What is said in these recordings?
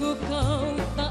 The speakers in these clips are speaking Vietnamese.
Django canta.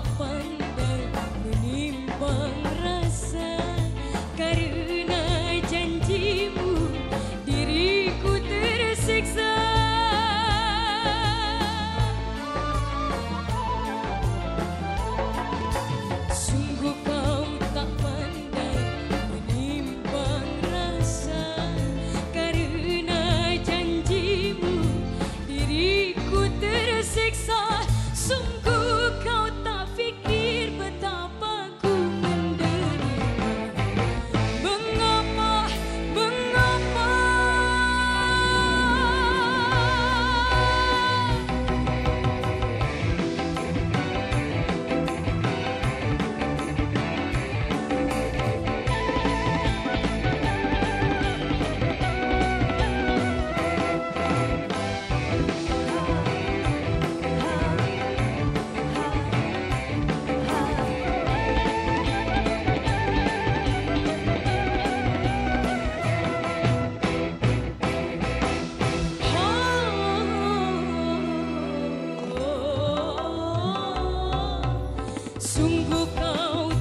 Lupakan janji